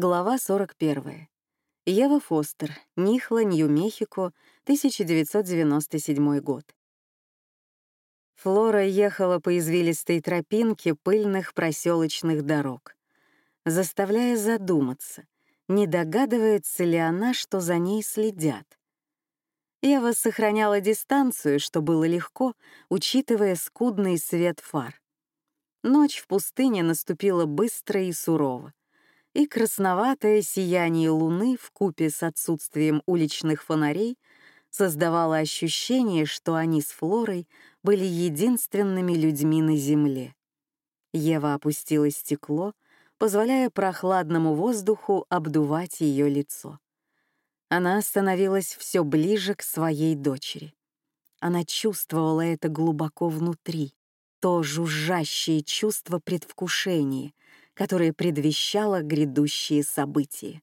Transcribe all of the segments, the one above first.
Глава 41. Ева Фостер, Нихла, Нью-Мехико, 1997 год. Флора ехала по извилистой тропинке пыльных проселочных дорог, заставляя задуматься, не догадывается ли она, что за ней следят. Ева сохраняла дистанцию, что было легко, учитывая скудный свет фар. Ночь в пустыне наступила быстро и сурово и красноватое сияние луны в купе с отсутствием уличных фонарей создавало ощущение, что они с Флорой были единственными людьми на земле. Ева опустила стекло, позволяя прохладному воздуху обдувать ее лицо. Она становилась все ближе к своей дочери. Она чувствовала это глубоко внутри, то жужжащее чувство предвкушения, которое предвещало грядущие события.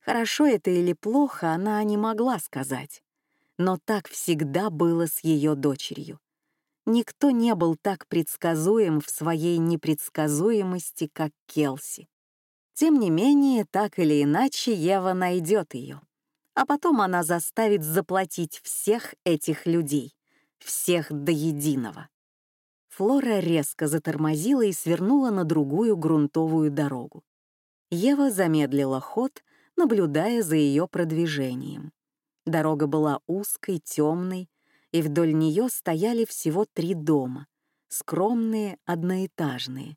Хорошо это или плохо, она не могла сказать. Но так всегда было с ее дочерью. Никто не был так предсказуем в своей непредсказуемости, как Келси. Тем не менее, так или иначе, Ева найдет ее. А потом она заставит заплатить всех этих людей, всех до единого. Флора резко затормозила и свернула на другую грунтовую дорогу. Ева замедлила ход, наблюдая за ее продвижением. Дорога была узкой, темной, и вдоль нее стояли всего три дома, скромные, одноэтажные.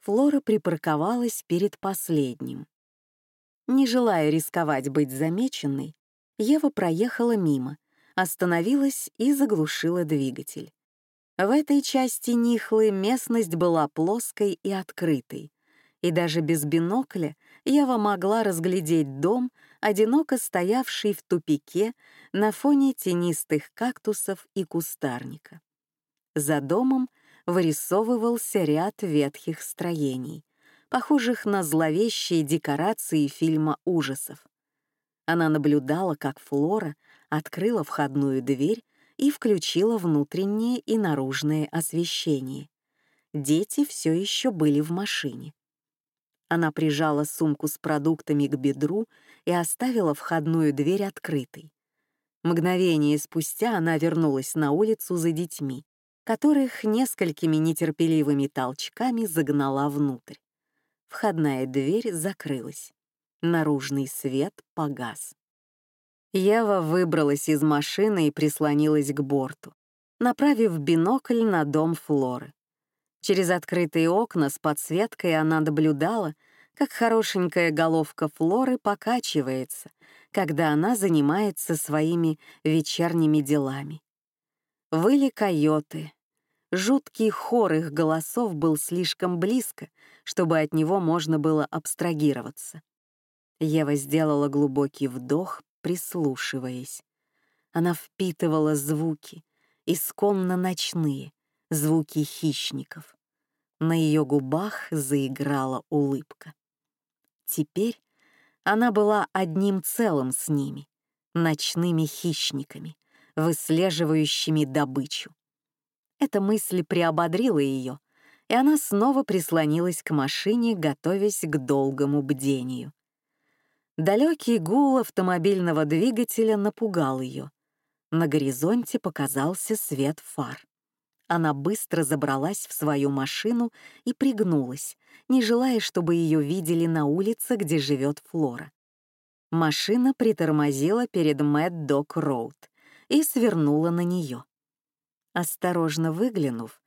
Флора припарковалась перед последним. Не желая рисковать быть замеченной, Ева проехала мимо, остановилась и заглушила двигатель. В этой части Нихлы местность была плоской и открытой, и даже без бинокля Ева могла разглядеть дом, одиноко стоявший в тупике на фоне тенистых кактусов и кустарника. За домом вырисовывался ряд ветхих строений, похожих на зловещие декорации фильма ужасов. Она наблюдала, как Флора открыла входную дверь и включила внутреннее и наружное освещение. Дети все еще были в машине. Она прижала сумку с продуктами к бедру и оставила входную дверь открытой. Мгновение спустя она вернулась на улицу за детьми, которых несколькими нетерпеливыми толчками загнала внутрь. Входная дверь закрылась. Наружный свет погас. Ева выбралась из машины и прислонилась к борту, направив бинокль на дом Флоры. Через открытые окна с подсветкой она наблюдала, как хорошенькая головка Флоры покачивается, когда она занимается своими вечерними делами. Выли койоты. Жуткий хор их голосов был слишком близко, чтобы от него можно было абстрагироваться. Ева сделала глубокий вдох, прислушиваясь. Она впитывала звуки, исконно ночные, звуки хищников. На ее губах заиграла улыбка. Теперь она была одним целым с ними, ночными хищниками, выслеживающими добычу. Эта мысль приободрила ее, и она снова прислонилась к машине, готовясь к долгому бдению. Далекий гул автомобильного двигателя напугал ее. На горизонте показался свет фар. Она быстро забралась в свою машину и пригнулась, не желая, чтобы ее видели на улице, где живет Флора. Машина притормозила перед Мэд Док Роуд и свернула на нее. Осторожно выглянув,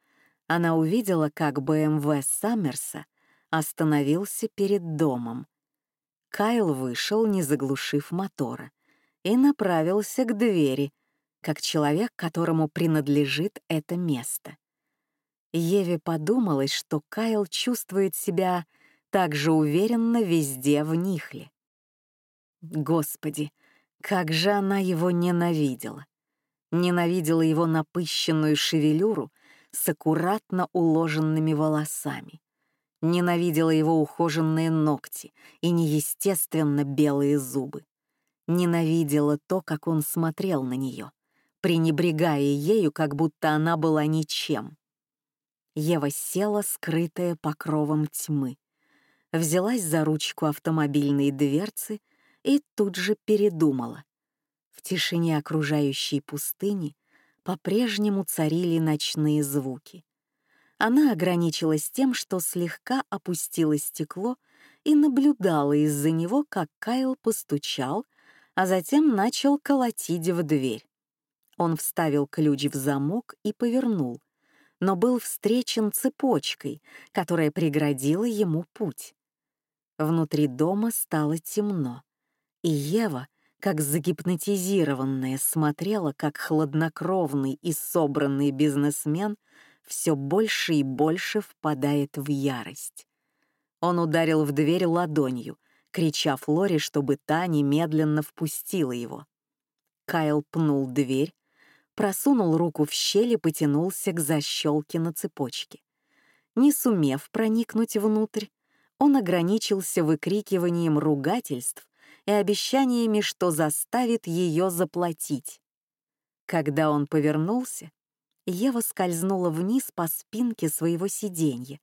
она увидела, как БМВ Саммерса остановился перед домом, Кайл вышел, не заглушив мотора, и направился к двери, как человек, которому принадлежит это место. Еве подумалось, что Кайл чувствует себя так же уверенно везде в Нихле. Господи, как же она его ненавидела! Ненавидела его напыщенную шевелюру с аккуратно уложенными волосами Ненавидела его ухоженные ногти и неестественно белые зубы. Ненавидела то, как он смотрел на нее, пренебрегая ею, как будто она была ничем. Ева села, скрытая покровом тьмы. взялась за ручку автомобильной дверцы и тут же передумала. В тишине окружающей пустыни по-прежнему царили ночные звуки. Она ограничилась тем, что слегка опустила стекло и наблюдала из-за него, как Кайл постучал, а затем начал колотить в дверь. Он вставил ключ в замок и повернул, но был встречен цепочкой, которая преградила ему путь. Внутри дома стало темно, и Ева, как загипнотизированная, смотрела, как хладнокровный и собранный бизнесмен все больше и больше впадает в ярость. Он ударил в дверь ладонью, крича Флоре, чтобы та немедленно впустила его. Кайл пнул дверь, просунул руку в щель и потянулся к защелке на цепочке. Не сумев проникнуть внутрь, он ограничился выкрикиванием ругательств и обещаниями, что заставит ее заплатить. Когда он повернулся, Ева скользнула вниз по спинке своего сиденья,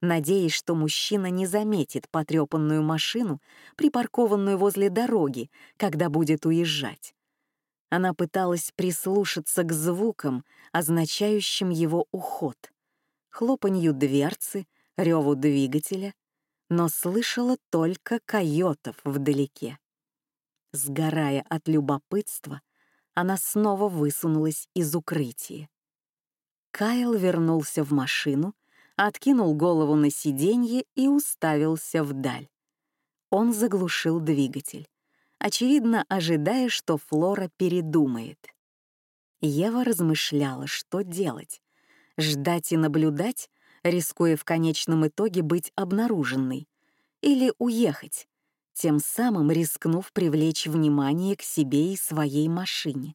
надеясь, что мужчина не заметит потрепанную машину, припаркованную возле дороги, когда будет уезжать. Она пыталась прислушаться к звукам, означающим его уход. Хлопанью дверцы, реву двигателя, но слышала только койотов вдалеке. Сгорая от любопытства, она снова высунулась из укрытия. Кайл вернулся в машину, откинул голову на сиденье и уставился вдаль. Он заглушил двигатель, очевидно, ожидая, что Флора передумает. Ева размышляла, что делать — ждать и наблюдать, рискуя в конечном итоге быть обнаруженной, или уехать, тем самым рискнув привлечь внимание к себе и своей машине.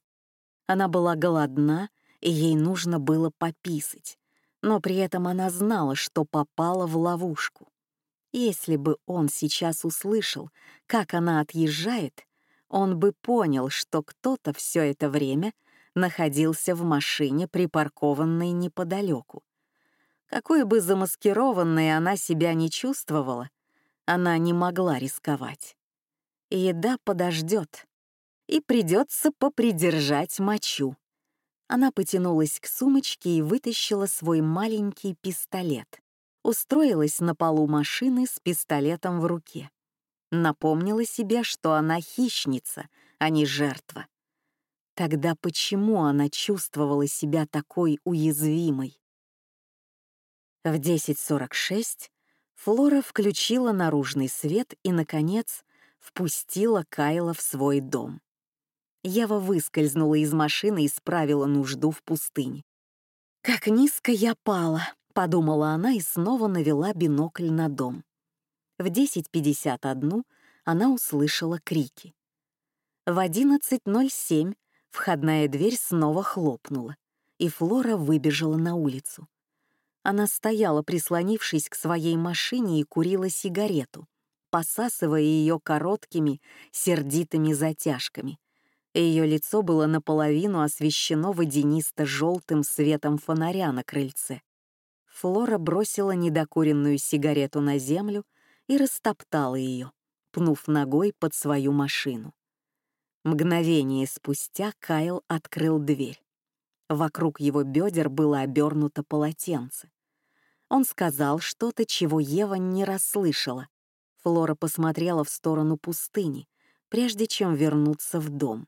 Она была голодна и ей нужно было пописать, но при этом она знала, что попала в ловушку. Если бы он сейчас услышал, как она отъезжает, он бы понял, что кто-то все это время находился в машине, припаркованной неподалеку. Какой бы замаскированной она себя не чувствовала, она не могла рисковать. Еда подождет, и придется попридержать мочу. Она потянулась к сумочке и вытащила свой маленький пистолет. Устроилась на полу машины с пистолетом в руке. Напомнила себе, что она хищница, а не жертва. Тогда почему она чувствовала себя такой уязвимой? В 10.46 Флора включила наружный свет и, наконец, впустила Кайла в свой дом. Ева выскользнула из машины и справила нужду в пустыне. «Как низко я пала», — подумала она и снова навела бинокль на дом. В 10.51 она услышала крики. В 11.07 входная дверь снова хлопнула, и Флора выбежала на улицу. Она стояла, прислонившись к своей машине и курила сигарету, посасывая ее короткими, сердитыми затяжками — ее лицо было наполовину освещено водянисто-желтым светом фонаря на крыльце. Флора бросила недокуренную сигарету на землю и растоптала ее, пнув ногой под свою машину. Мгновение спустя Кайл открыл дверь. Вокруг его бедер было обернуто полотенце. Он сказал что-то, чего Ева не расслышала. Флора посмотрела в сторону пустыни, прежде чем вернуться в дом.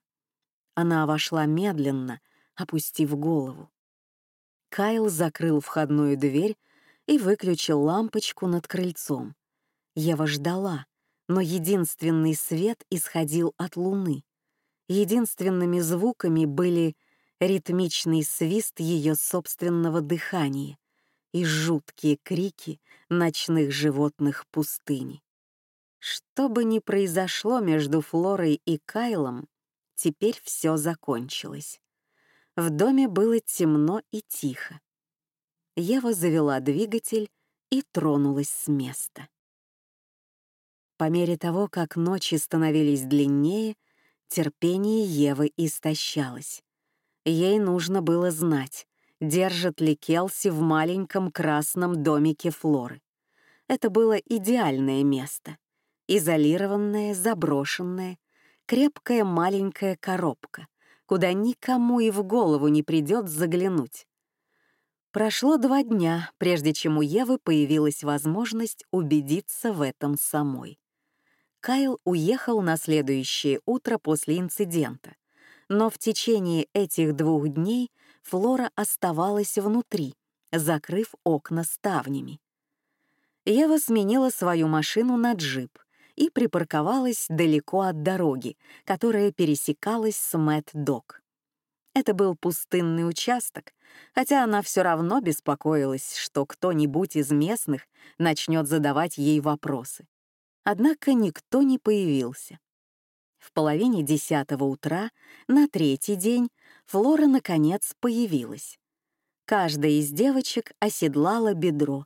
Она вошла медленно, опустив голову. Кайл закрыл входную дверь и выключил лампочку над крыльцом. Ева ждала, но единственный свет исходил от луны. Единственными звуками были ритмичный свист ее собственного дыхания и жуткие крики ночных животных пустыни. Что бы ни произошло между Флорой и Кайлом, Теперь все закончилось. В доме было темно и тихо. Ева завела двигатель и тронулась с места. По мере того, как ночи становились длиннее, терпение Евы истощалось. Ей нужно было знать, держит ли Келси в маленьком красном домике Флоры. Это было идеальное место. Изолированная, заброшенная, крепкая маленькая коробка, куда никому и в голову не придет заглянуть. Прошло два дня, прежде чем у Евы появилась возможность убедиться в этом самой. Кайл уехал на следующее утро после инцидента, но в течение этих двух дней Флора оставалась внутри, закрыв окна ставнями. Ева сменила свою машину на джип и припарковалась далеко от дороги, которая пересекалась с Мэтт-Док. Это был пустынный участок, хотя она все равно беспокоилась, что кто-нибудь из местных начнет задавать ей вопросы. Однако никто не появился. В половине десятого утра на третий день Флора наконец появилась. Каждая из девочек оседлала бедро.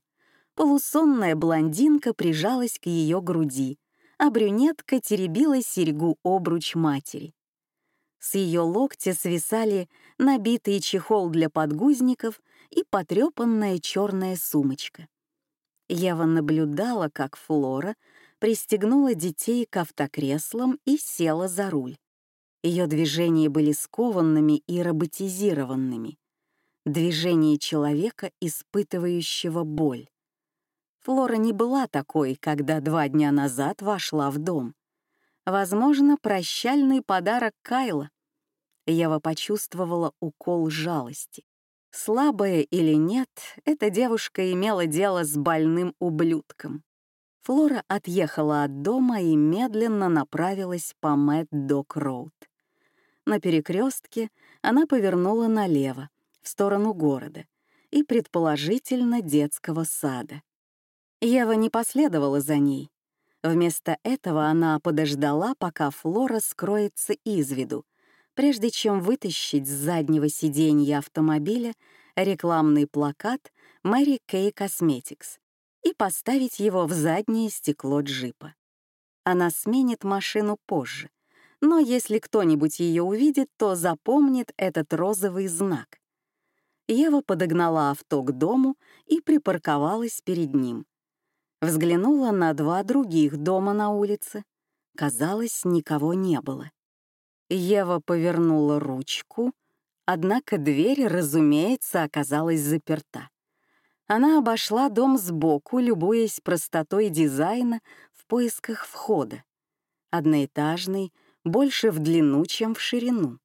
Полусонная блондинка прижалась к ее груди, а брюнетка теребила серьгу-обруч матери. С ее локтя свисали набитый чехол для подгузников и потрепанная черная сумочка. Ева наблюдала, как Флора пристегнула детей к автокреслам и села за руль. Ее движения были скованными и роботизированными. Движение человека, испытывающего боль. Флора не была такой, когда два дня назад вошла в дом. Возможно, прощальный подарок Кайла. Ева почувствовала укол жалости. Слабая или нет, эта девушка имела дело с больным ублюдком. Флора отъехала от дома и медленно направилась по Мэтт-Док-Роуд. На перекрестке она повернула налево, в сторону города, и, предположительно, детского сада. Ева не последовала за ней. Вместо этого она подождала, пока Флора скроется из виду, прежде чем вытащить с заднего сиденья автомобиля рекламный плакат Mary Kay Cosmetics и поставить его в заднее стекло джипа. Она сменит машину позже, но если кто-нибудь ее увидит, то запомнит этот розовый знак. Ева подогнала авто к дому и припарковалась перед ним. Взглянула на два других дома на улице. Казалось, никого не было. Ева повернула ручку, однако дверь, разумеется, оказалась заперта. Она обошла дом сбоку, любуясь простотой дизайна в поисках входа. Одноэтажный, больше в длину, чем в ширину.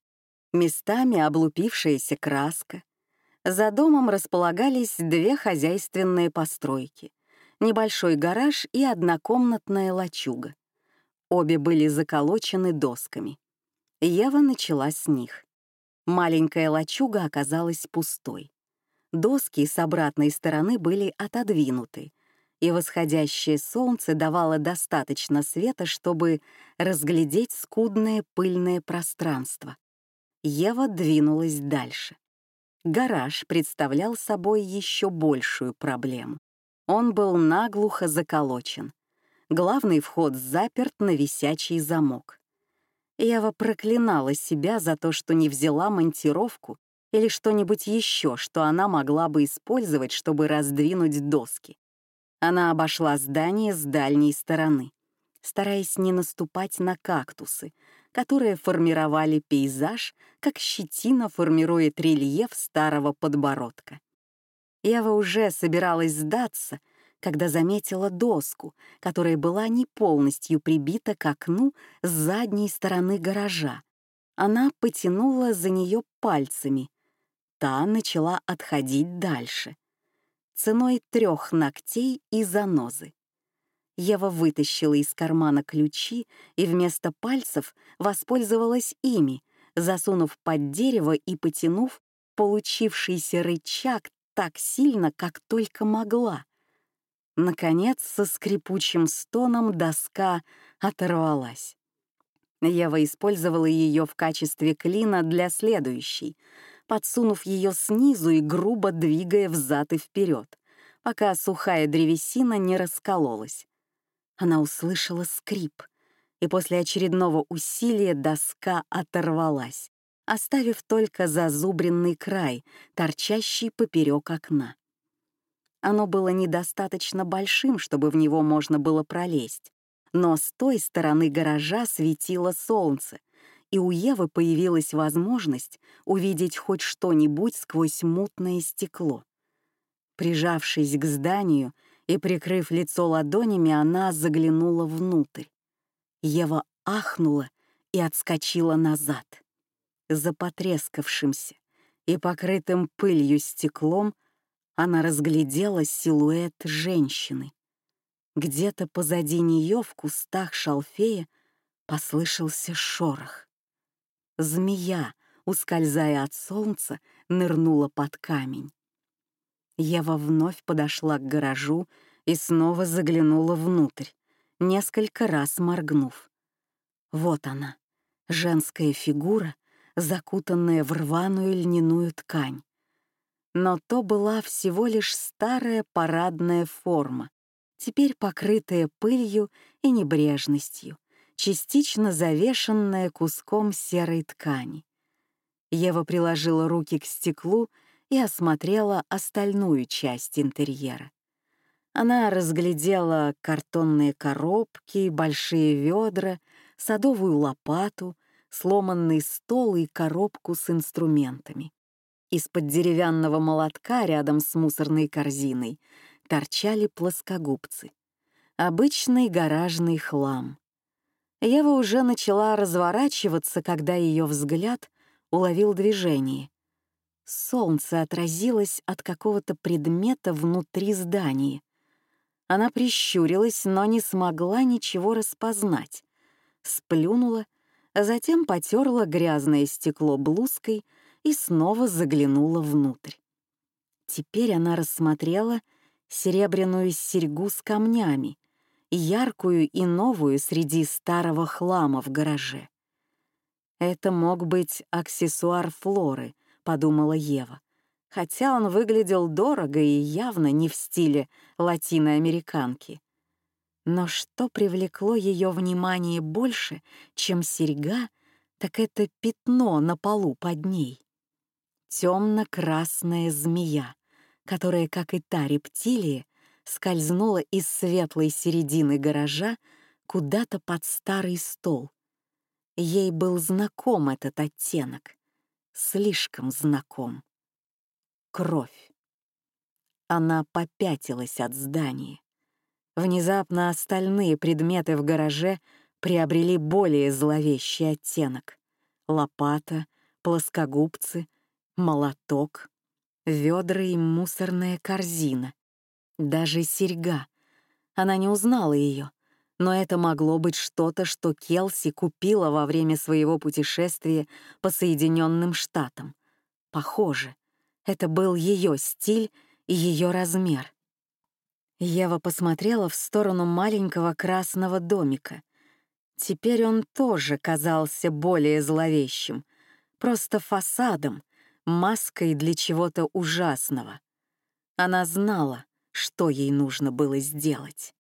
Местами облупившаяся краска. За домом располагались две хозяйственные постройки — небольшой гараж и однокомнатная лачуга. Обе были заколочены досками. Ева начала с них. Маленькая лачуга оказалась пустой. Доски с обратной стороны были отодвинуты, и восходящее солнце давало достаточно света, чтобы разглядеть скудное пыльное пространство. Ева двинулась дальше. Гараж представлял собой еще большую проблему. Он был наглухо заколочен. Главный вход заперт на висячий замок. Ева проклинала себя за то, что не взяла монтировку или что-нибудь еще, что она могла бы использовать, чтобы раздвинуть доски. Она обошла здание с дальней стороны, стараясь не наступать на кактусы, которые формировали пейзаж, как щетина формирует рельеф старого подбородка. Ева уже собиралась сдаться, когда заметила доску, которая была не полностью прибита к окну с задней стороны гаража. Она потянула за нее пальцами, та начала отходить дальше. Ценой трех ногтей и занозы. Ева вытащила из кармана ключи и вместо пальцев воспользовалась ими, засунув под дерево и потянув получившийся рычаг так сильно, как только могла. Наконец, со скрипучим стоном доска оторвалась. Ева использовала ее в качестве клина для следующей, подсунув ее снизу и грубо двигая взад и вперед, пока сухая древесина не раскололась. Она услышала скрип, и после очередного усилия доска оторвалась, оставив только зазубренный край, торчащий поперек окна. Оно было недостаточно большим, чтобы в него можно было пролезть. Но с той стороны гаража светило солнце, и у Евы появилась возможность увидеть хоть что-нибудь сквозь мутное стекло. Прижавшись к зданию и прикрыв лицо ладонями, она заглянула внутрь. Ева ахнула и отскочила назад. За потрескавшимся и покрытым пылью стеклом она разглядела силуэт женщины. Где-то позади нее в кустах шалфея послышался шорох. Змея, ускользая от солнца, нырнула под камень. Ева вновь подошла к гаражу и снова заглянула внутрь, несколько раз моргнув. Вот она, женская фигура, закутанная в рваную льняную ткань. Но то была всего лишь старая парадная форма, теперь покрытая пылью и небрежностью, частично завешенная куском серой ткани. Ева приложила руки к стеклу и осмотрела остальную часть интерьера. Она разглядела картонные коробки, большие ведра, садовую лопату, сломанный стол и коробку с инструментами. Из-под деревянного молотка рядом с мусорной корзиной торчали плоскогубцы. Обычный гаражный хлам. Ева уже начала разворачиваться, когда ее взгляд уловил движение. Солнце отразилось от какого-то предмета внутри здания. Она прищурилась, но не смогла ничего распознать. Сплюнула, затем потерла грязное стекло блузкой и снова заглянула внутрь. Теперь она рассмотрела серебряную серьгу с камнями, яркую и новую среди старого хлама в гараже. «Это мог быть аксессуар Флоры», — подумала Ева, хотя он выглядел дорого и явно не в стиле латиноамериканки. Но что привлекло ее внимание больше, чем серьга, так это пятно на полу под ней. Темно-красная змея, которая, как и та рептилия, скользнула из светлой середины гаража куда-то под старый стол. Ей был знаком этот оттенок, слишком знаком. Кровь. Она попятилась от здания. Внезапно остальные предметы в гараже приобрели более зловещий оттенок. Лопата, плоскогубцы, молоток, ведра и мусорная корзина. Даже серьга. Она не узнала ее, но это могло быть что-то, что Келси купила во время своего путешествия по Соединенным Штатам. Похоже, это был ее стиль и ее размер. Ева посмотрела в сторону маленького красного домика. Теперь он тоже казался более зловещим, просто фасадом, маской для чего-то ужасного. Она знала, что ей нужно было сделать.